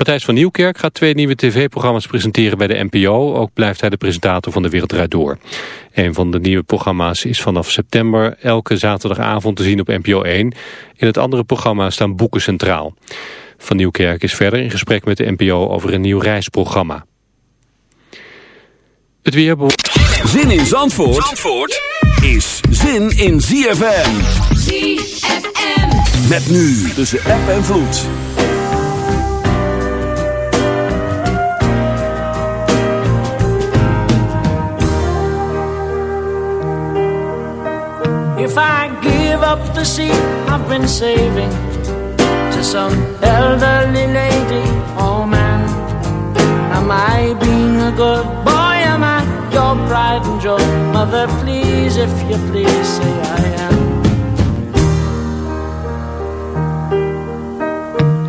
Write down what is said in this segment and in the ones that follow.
Matthijs van Nieuwkerk gaat twee nieuwe tv-programma's presenteren bij de NPO. Ook blijft hij de presentator van De Wereld Draait Door. Een van de nieuwe programma's is vanaf september elke zaterdagavond te zien op NPO 1. In het andere programma staan boeken centraal. Van Nieuwkerk is verder in gesprek met de NPO over een nieuw reisprogramma. Het weer... Zin in Zandvoort, Zandvoort is zin in ZFM. ZFM. Met nu tussen app en vloed. Up the seat I've been saving to some elderly lady, oh man, am I being a good boy? Am I your pride and joy? Mother, please, if you please, say I am.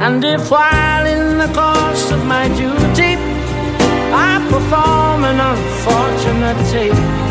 And if while in the course of my duty I perform an unfortunate tape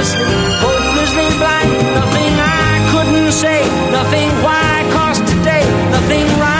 hopelessly, hopelessly blind. Nothing I couldn't say, nothing why, cause today, nothing right.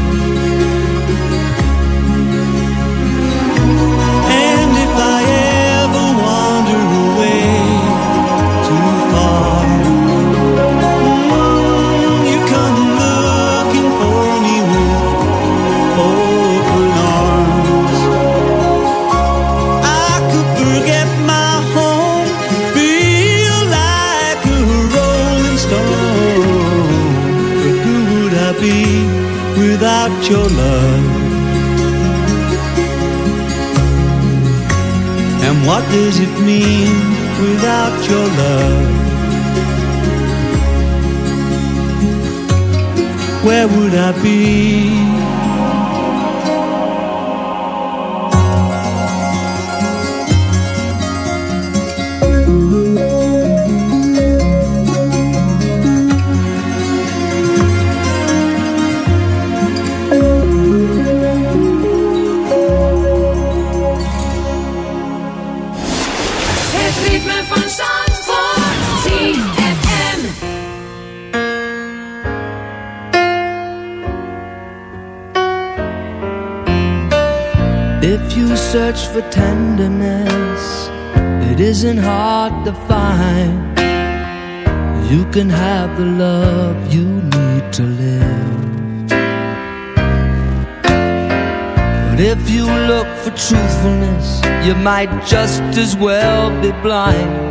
Just as well be blind.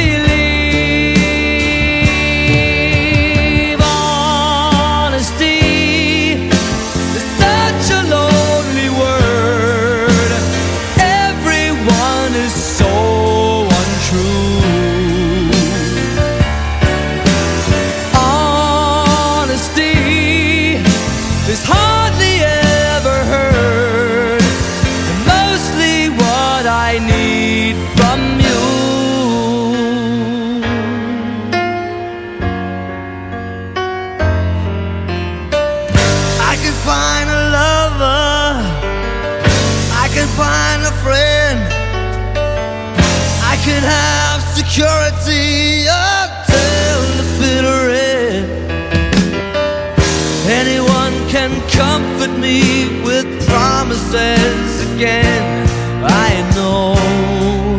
Again. I know,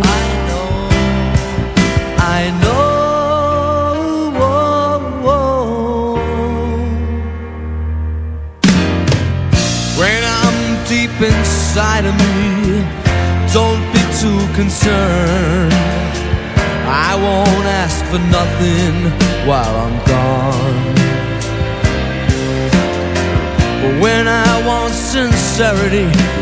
I know, I know. When I'm deep inside of me, don't be too concerned. I won't ask for nothing while I'm gone. But when I want sincerity,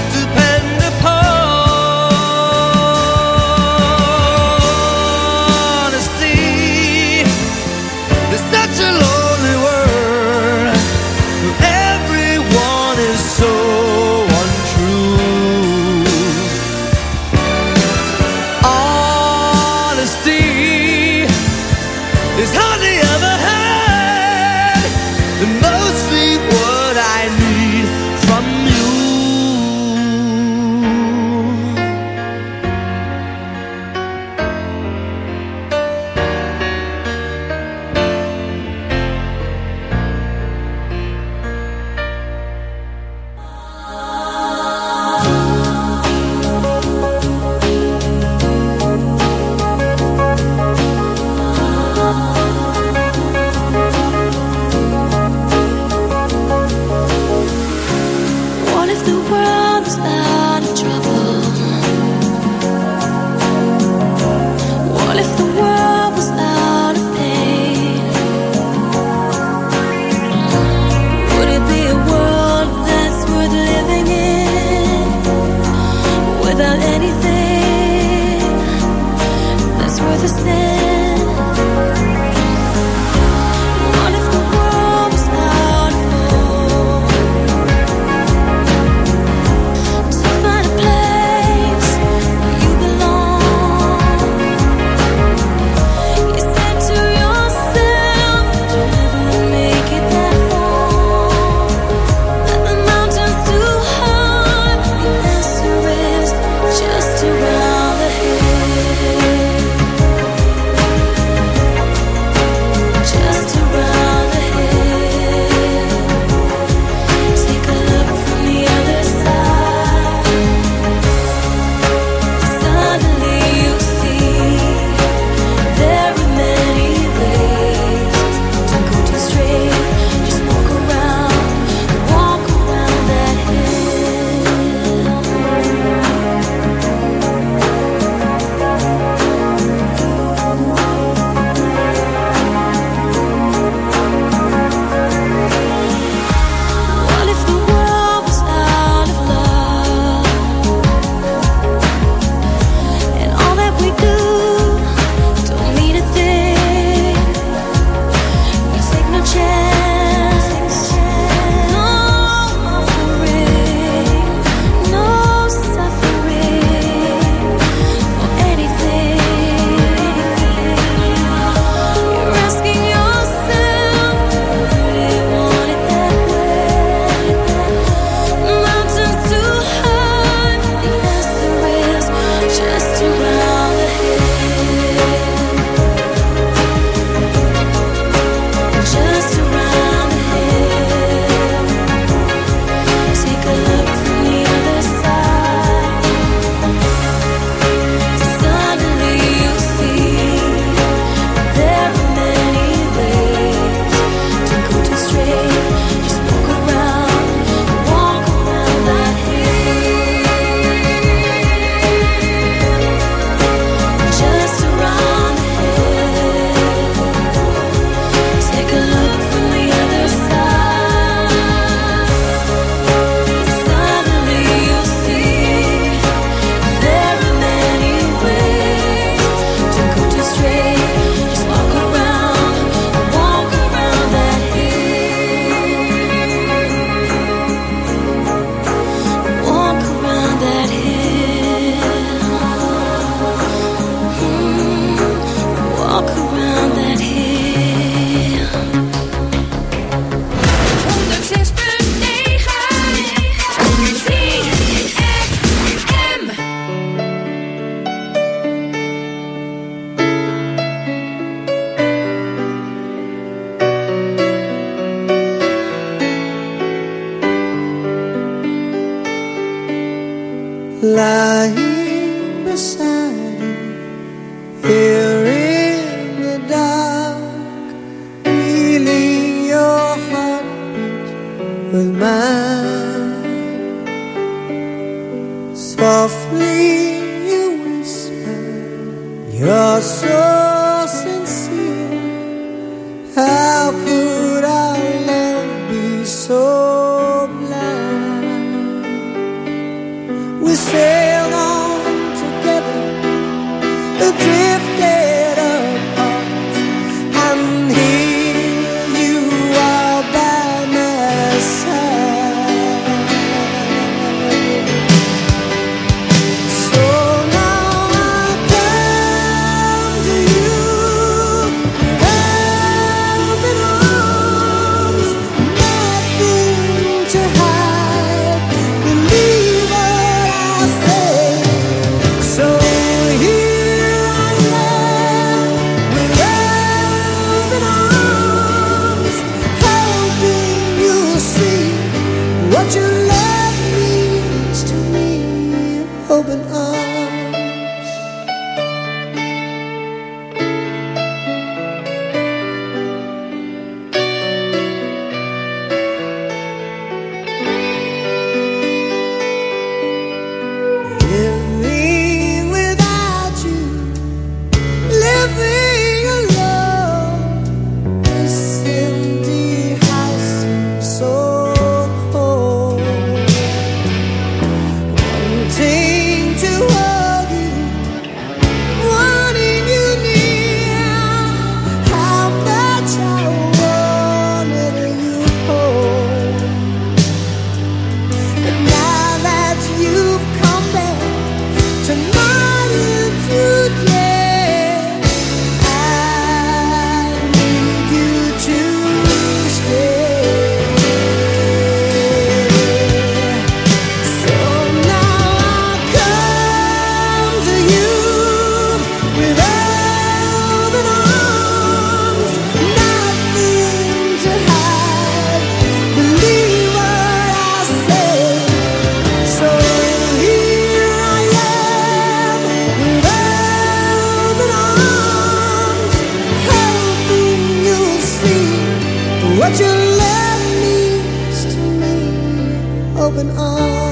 what your love means to me. Open arms.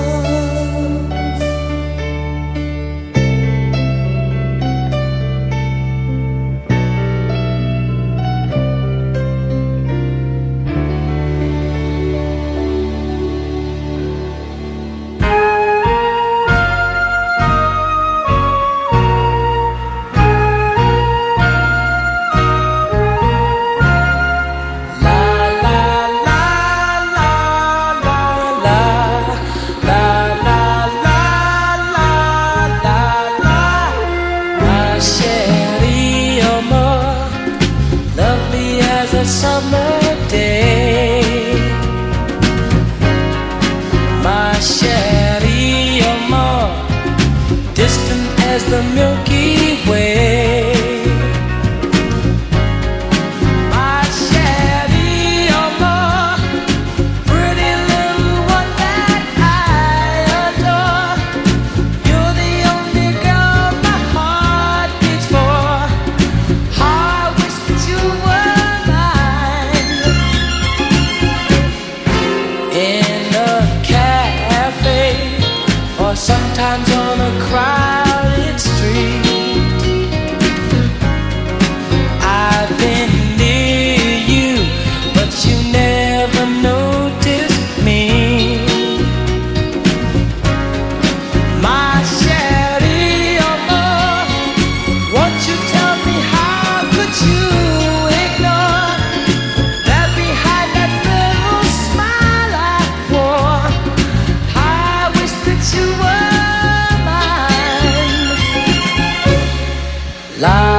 La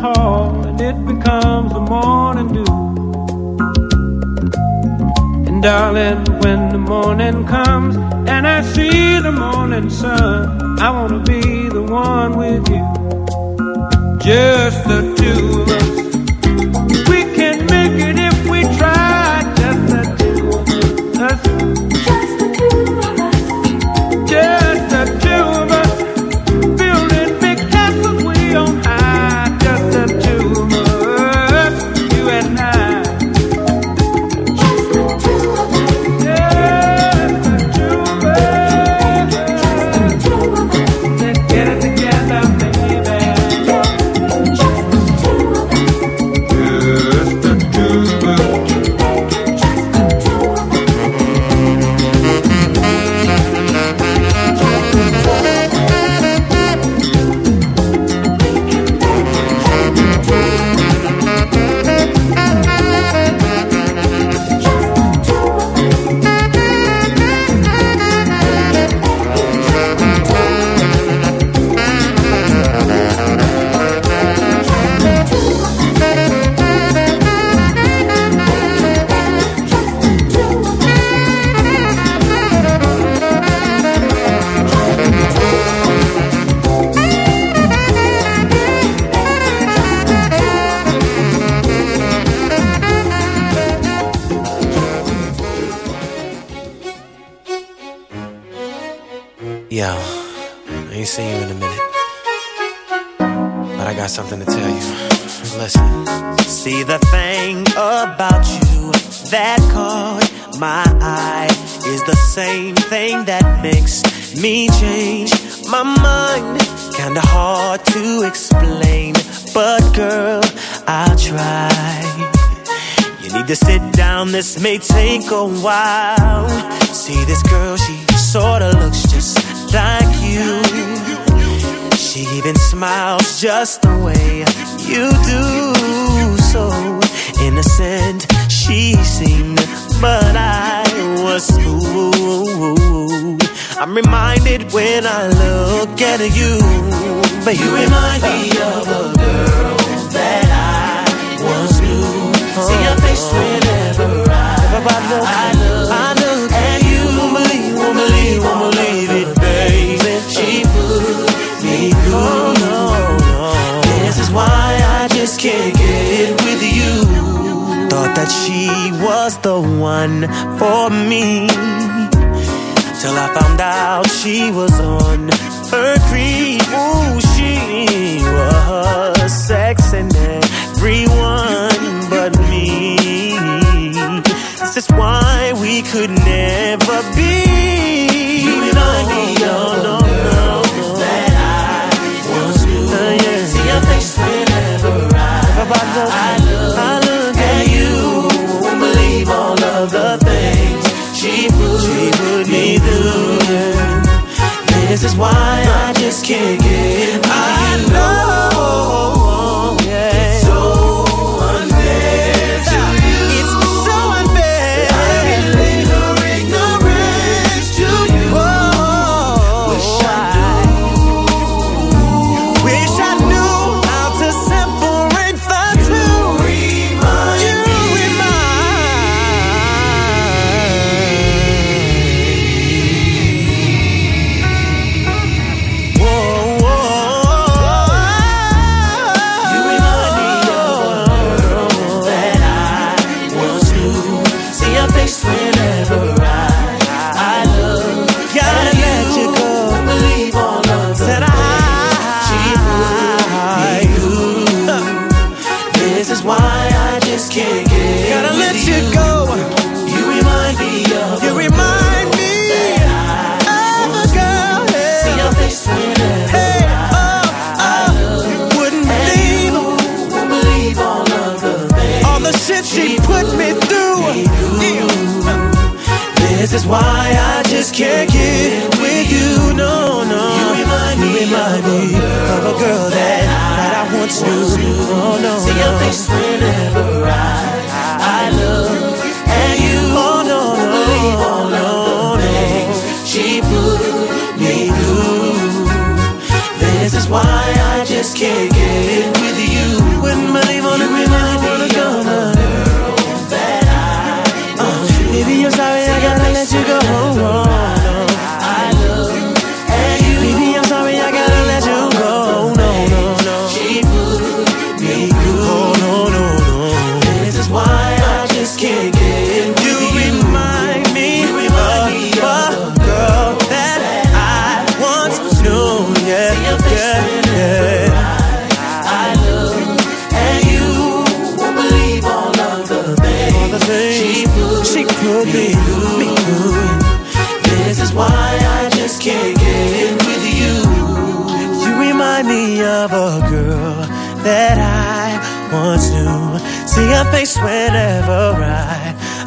Hall, and it becomes the morning dew. And darling, when the morning comes and I see the morning sun, I wanna be the one with you. Just the two of us. Is the same thing that makes me change my mind. Kinda hard to explain, but girl, I'll try. You need to sit down, this may take a while. See this girl, she sorta looks just like you. She even smiles just the way you do. So innocent she seemed, but I was fooled. I'm reminded when I look at you, but you remind me of a girl that I once knew. See your face whenever I, I look, I look at you. Won't believe, won't believe, it, baby. She me through. This is why I just can't get thought that she was the one for me. Till I found out she was on her creep. Ooh, she was sexing everyone but me. This is why we could never be. You and I, no, no, no. That I once uh, knew. See your face whenever I This is why I just can't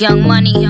Young money.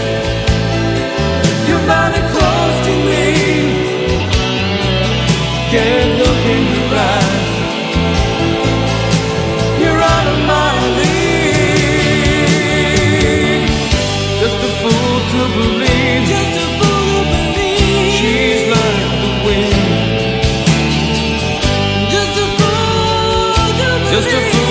Just a fool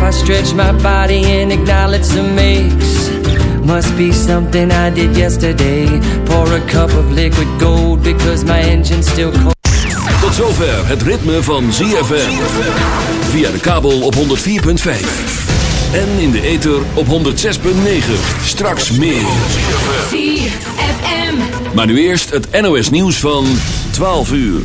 I stretch my body and acknowledge some aches. Must be something I did yesterday. Pour a cup of liquid gold because my engine's still cold. Tot zover het ritme van ZFM. Via de kabel op 104.5. En in de ether op 106.9. Straks meer. ZFM. Maar nu eerst het NOS nieuws van 12 uur.